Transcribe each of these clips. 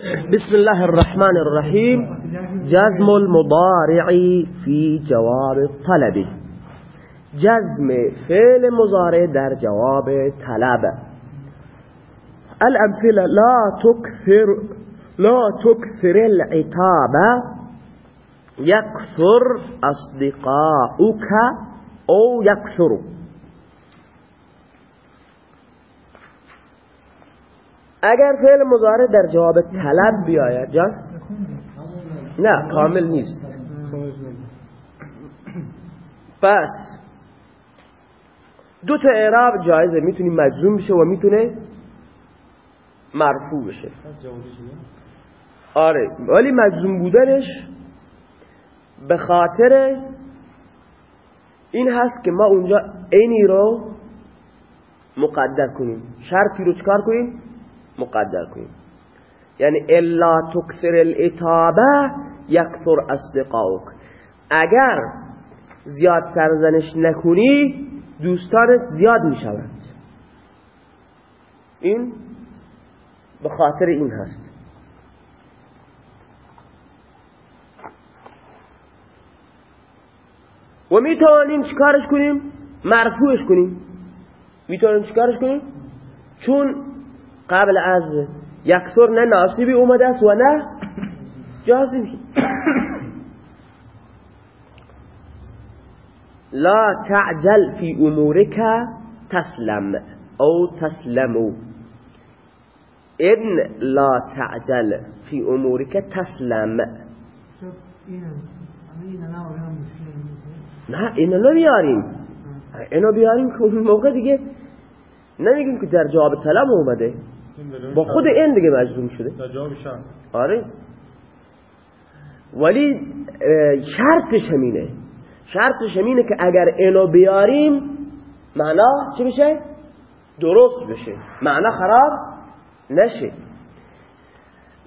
بسم الله الرحمن الرحیم جزم المضارع فی جواب طلب جزم فعل مضارع در جواب طلب. الأمثلة لا تكثر لا تكثر العتاب. يكثر أصدقاؤك أو يكثر اگر فعل مضارع در جواب طلب بیاید جان؟ نه کامل نیست. پس دو تا اعراب جایزه می‌تونی مجزوم بشه و می‌تونه مرفوع بشه. آره ولی مجزوم بودنش به خاطر این هست که ما اونجا اینی رو مقدر کنیم. شرطی رو چکار کنیم؟ مقدر کنیم. یعنی الا تکثر الاتابه یکثر اصدقاؤک. اگر زیاد سرزنش نکنی دوستانت زیاد می شود این به خاطر این هست. و می توانیم چکارش کنیم؟ مرفوعش کنیم. می توانیم چکارش کنیم؟ چون قبل از یکسر نه ناصبی اومده است و نه جازمی. لا تعجل في امورك تسلم او تسلمو ان لا تعجل في امورك تسلم. نه اینو نمیاریم. اینو بیاریم که اون موقع دیگه نمیگیم که در جواب طلب اومده. با خود این دیگه مجزوم شده آره ولی شرطش همینه شرطش همینه که اگر اینو بیاریم معنا چی بشه؟ درست بشه معنا خراب نشه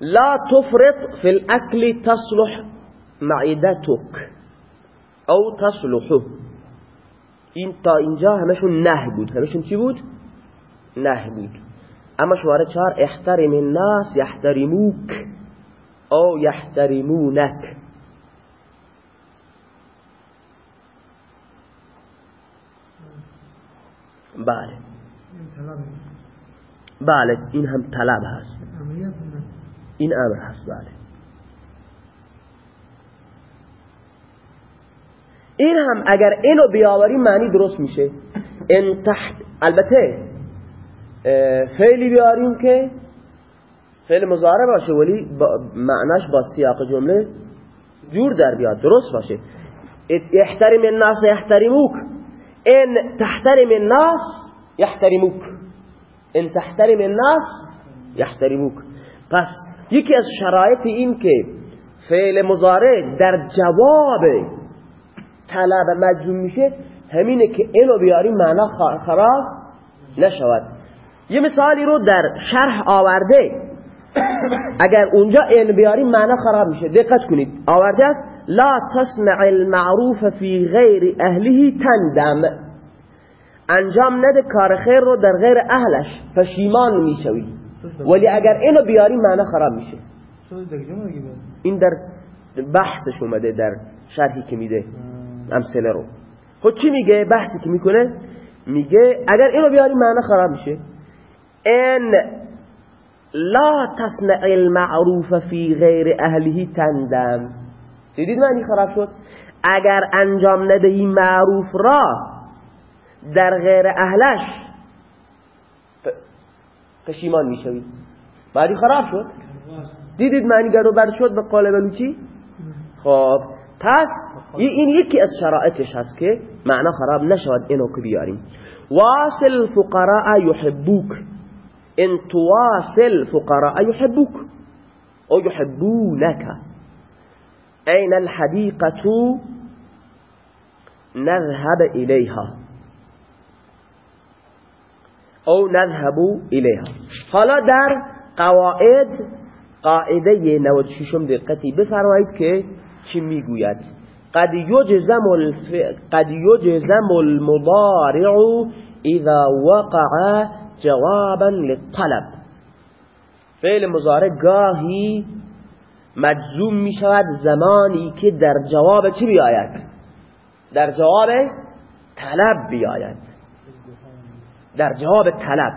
لا تفرط في الاكل تصلح معدتك او تصلحه این تا اینجا همشون نه بود همشون چی بود؟ نه بود اما شماره چهار احترم الناس یحترموک. او یحترمونک. بله. بله این هم طلب هست. این امر هست بله. این هم اگر اینو بیاوری معنی درست میشه. ان تحت البته فعلی بیاریم که فعل مضارع باشه ولی معناش با سیاق جمله جور در بیاد درست باشه. احترم الناس یحترموک. ان تحترم الناس یحترموک. ان تحترم الناس یحترموک. پس یکی از شرایط این که فعل مضارع در جواب طلب مجزوم میشه همینه که اینو بیاریم معنا خراب نشود. یه مثالی رو در شرح آورده. اگر اونجا این بیاریم معنا خراب میشه. دقت کنید. آورده است لا تصنع المعروف فی غیر اهله تندم. انجام نده کار خیر رو در غیر اهلش. پشیمان می‌شوی. ولی اگر اینو بیاریم معنا خراب میشه. این در بحثش اومده در شرحی که میده. امثله رو. خود چی میگه؟ بحثی که می‌کنه میگه اگر اینو بیاریم معنا خراب میشه. ان لا تصنع المعروف فی غیر اهله تندم. دیدید معنی خراب شد؟ اگر انجام ندهی معروف را در غیر اهلش پشیمان می‌شوی معنی خراب شد؟ دیدید معنی گرو بر شد به قول بلوچی خب پس این یکی از شرائطش هست که معنا خراب نشود اینو که بیاریم. واصل فقراء يحبوك إن تواصل فقراء يحبوك أو يحبونك. أين الحديقة نذهب إليها؟ أو نذهب إليها. حالا در قواعد قاعدة 96 دقتی بفرمایید که چی میگوید؟ قد يجزم الف... قد يجزم المضارع اذا وقع جوابا للطلب. فعل مزاره گاهی مجزوم می شود زمانی که در جواب چی بیاید؟ در جواب طلب بیاید. در جواب طلب.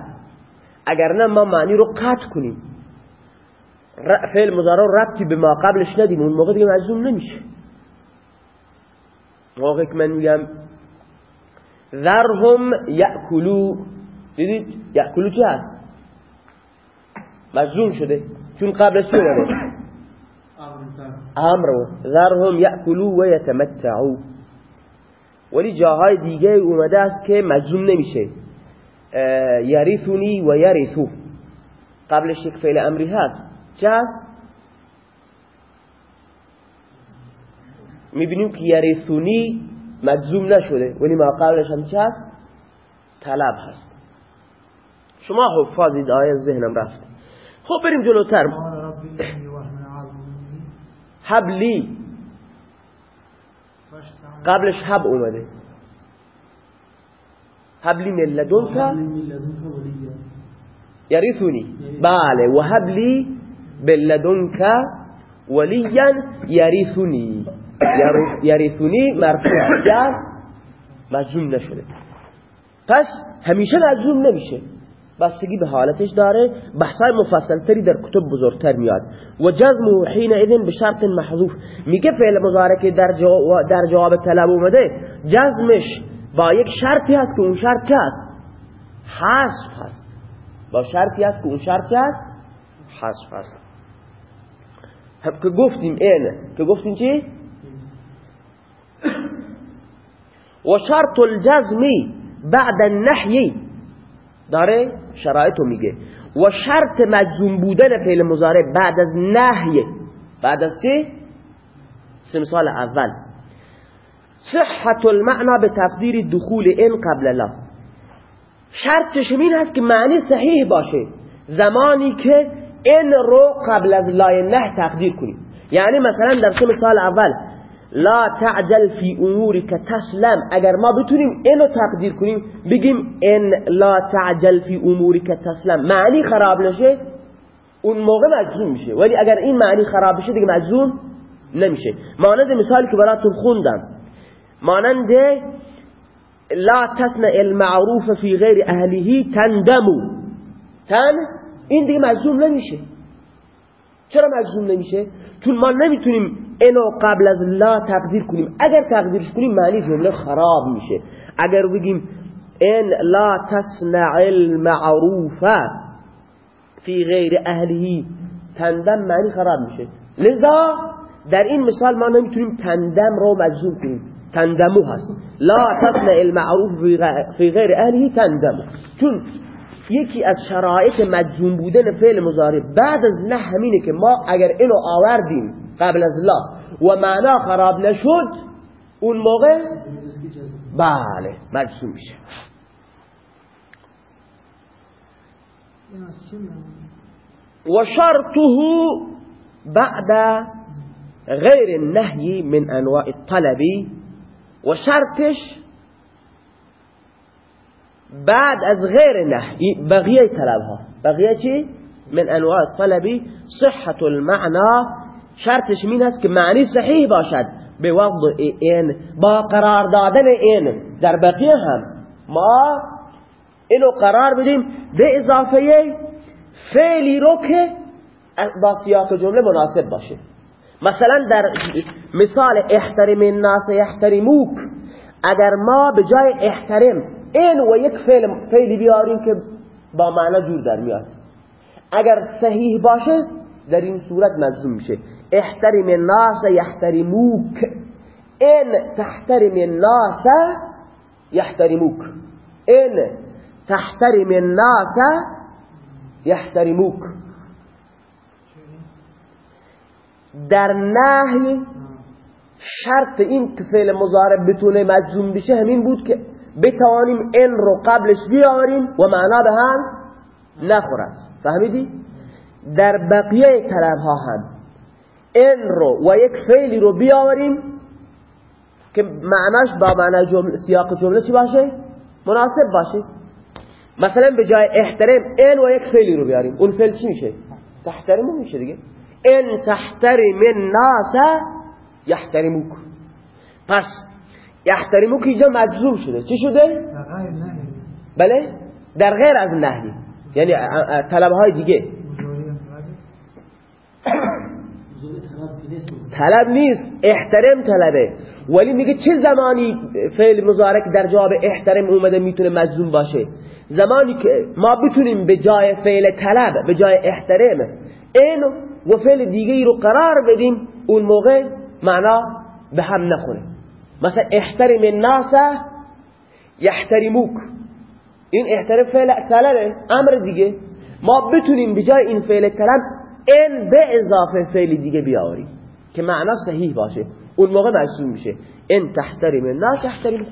اگر نه ما معنی رو قطع کنیم. فعل مضارع ربطی به ما قبلش ندیم. اون موقع دیگه مجزوم نمیشه. موقع که من میگم ذرهم یأکلو دیدید یأکلو چی هست؟ مجزوم شده. چون قبلش چی امر ذرهم یأکلو و یتمتعو ولی جاهای دیگه اومده است که مجزوم نمیشه. یریثونی و یریثو. قبلش یک فعل امری هست. چه هست؟ می‌بینیم که یریثونی مجزوم نشده. ولی ما قبلش هم چه هست؟ طلب هست. شما حفاظید آیه ذهنم رفت؟ خب بریم جلوتر. حبلی. قبلش حب اومده. حبلی من لدنك یریثونی. بله. و حبلی بلدنك ولیا یریثونی. یریثونی مرفوع مجزوم نشده. پس همیشه مجزوم نمیشه. بستگی به حالتش داره. بحثای مفصل تری در کتب بزرگتر میاد. و جزم حین اذن به شرط محذوف. میگه فعل مضارع که در جواب, در جواب طلب اومده. جزمش با یک شرطی هست که اون شرط چه هست حذف هست. با شرطی هست که اون شرط چه هست حذف هست. که گفتیم اینه که گفتیم چی؟ و شرط الجزمی بعد النحی. داره؟ شرایطو میگه. و شرط مجزوم بودن فعل مضارع بعد از نهی بعد از چه؟ سمسال اول. صحت المعنا به تقدیر دخول این قبل لا شرطش این هست که معنی صحیح باشه. زمانی که این رو قبل از لای نه تقدیر کنیم. یعنی مثلا در سه مثال اول لا تعجل فی امورک تسلم. اگر ما بتونیم اینو تقدیر کنیم بگیم ان لا تعجل فی امورک تسلم. معنی خراب نشه اون موقع مجزوم میشه. ولی اگر این معنی خراب بشه دیگه مجزوم نمیشه. مانند مثالی که براتون خوندم. مانند لا تصنع المعروف فی غیر اهلیه تندمو تن؟ این دیگه مجزوم نمیشه. چرا مجزوم نمیشه؟ چون ما نمی‌تونیم اینو قبل از لا تقدیر کنیم. اگر تقدیرش کنیم معنی جمله خراب میشه. اگر بگیم این لا تصنع المعروف فی غیر اهلی تندم معنی خراب میشه. لذا در این مثال ما نمی‌تونیم تندم رو مجزوم کنیم. تندمو هست. لا تصنع المعروف فی غیر اهلی تندمو. چون یکی از شرایط مجزوم بودن فعل مضارع بعد از نه همینه که ما اگر اینو آوردیم قبل از لا. و معنا خراب نشد اون موقع؟ بله مجزوم میشه. و شرطه بعد غیر النهی من انواع الطلبی و شرطش بعد از غیر نهی بقیه طلب ها بقیه چی؟ من انواع طلبی صحت المعنى شرطش این است که معنی صحیح باشد. به وضع این با قرار دادن این. در بقیه هم ما اینو قرار بدیم به اضافه فعلی رو که با سیاق جمله مناسب باشه. مثلا در مثال احترم الناس یحترموک اگر ما به جای احترم این و یک فعل فعلی بیاریم که با معنا جور در میاد. اگر صحیح باشه در این صورت مجزوم میشه. احترم الناس یحترموک این تحترم الناس یحترموک این تحترم الناس یحترموک در نهی شرط این که فعل مضارع بتونه مجزوم بشه همین بود که بتوانیم این رو قبلش بیاریم و معنا به هم نخورد. فهمیدی؟ در بقیه طلب ها هم. این رو و یک فعلی رو بیاریم که معناش با معنی جمله سیاق جمله چی باشه؟ مناسب باشه. مثلا به جای احترام این و یک فعلی رو بیاریم. اون فعل چی میشه؟ تحترمو میشه دیگه. ان تحترم الناس یحترموک. پس یحترموک اینجا مجزوم شده. چی شده؟ بله؟ در غیر از نهی. یعنی طلبهای دیگه. طلب نیست احترم طلبه. ولی میگه چه زمانی فعل مزارک در جواب احترم اومده می‌تونه مجزوم باشه؟ زمانی که ما بتونیم به جای فعل طلب به جای احترم این و فعل دیگه رو قرار بدیم اون موقع معنا به هم نخوره. مثلا احترم الناس یحترموک. این احترام فعل طلبه امر دیگه. ما بتونیم به جای این فعل طلب این به اضافه فعل دیگه بیاوریم که معنا صحیح باشه. اون موقع مجزوم میشه. ان تحترم الناس تحترم.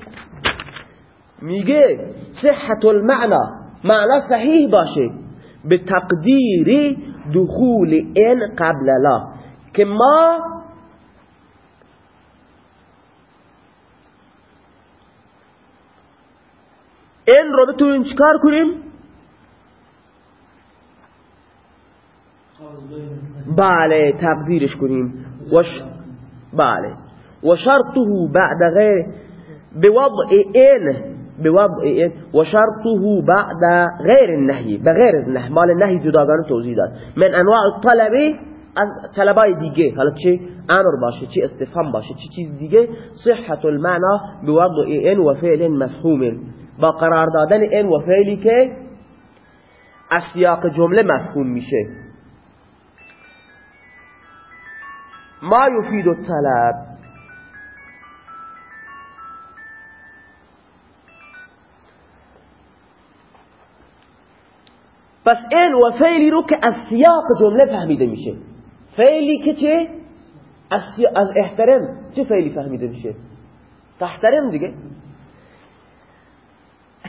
میگه صحت المعنا معنا صحیح باشه. به تقدیر دخول ان قبل لا. که ما این رو بتونیم چیکار کنیم؟ بله تقدیرش کنیم. وش بله. وشرطه بعد غير بوضع إن بوضع إن وشرطه بعد غير النهي بغير النهي مال النهي جداگانه توضیح داد. من انواع الطلبه از طلبای دیگه. حالا چه امر باشه چه استفهام باشه چه چیز دیگه؟ صحت المعنى بوضع ان و فعل مفهوم. با قرار دادن ان و فعلی که از سیاق جمله مفهوم میشه. ما يفيد الطلب. پس این و فعلی رو که از سیاق جمله فهمیده میشه. فعلی که چه؟ از, از احترام. چه فعلی فهمیده میشه؟ تحترم دیگه.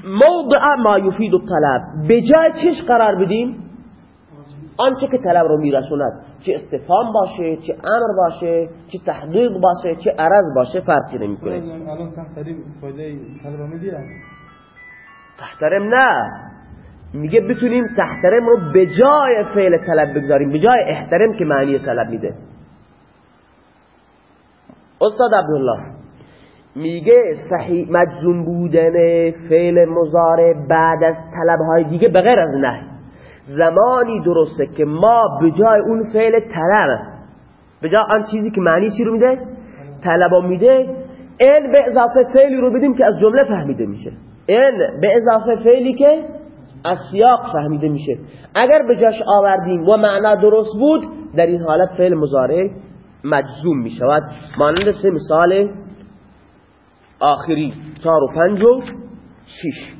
موضع ما یفید الطلب. به جای چش قرار بدیم؟ آنچه که طلب رو میرسوند. چه استفام باشه چه امر باشه چه تحقیق باشه چه عرض باشه فرقی نمی‌کنه. الان تحتریم فایده طلب تحترم نه. میگه بتونیم تحترم رو به جای فعل طلب بگذاریم به جای احترم که معنی طلب میده. استاد عبدالله میگه صحیح مجزوم بودن فعل مزاره بعد از طلبهای دیگه بغیر از نه زمانی درسته که ما به جای اون فعل طلب به جای آن چیزی که معنی چی رو میده؟ طلب میده. این به اضافه فعلی رو بدیم که از جمله فهمیده میشه. این به اضافه فعلی که از سیاق فهمیده میشه. اگر به جاش آوردیم و معنا درست بود در این حالت فعل مزاره مجزوم می‌شود مانند سه مثال آخری چار و پنج و شش.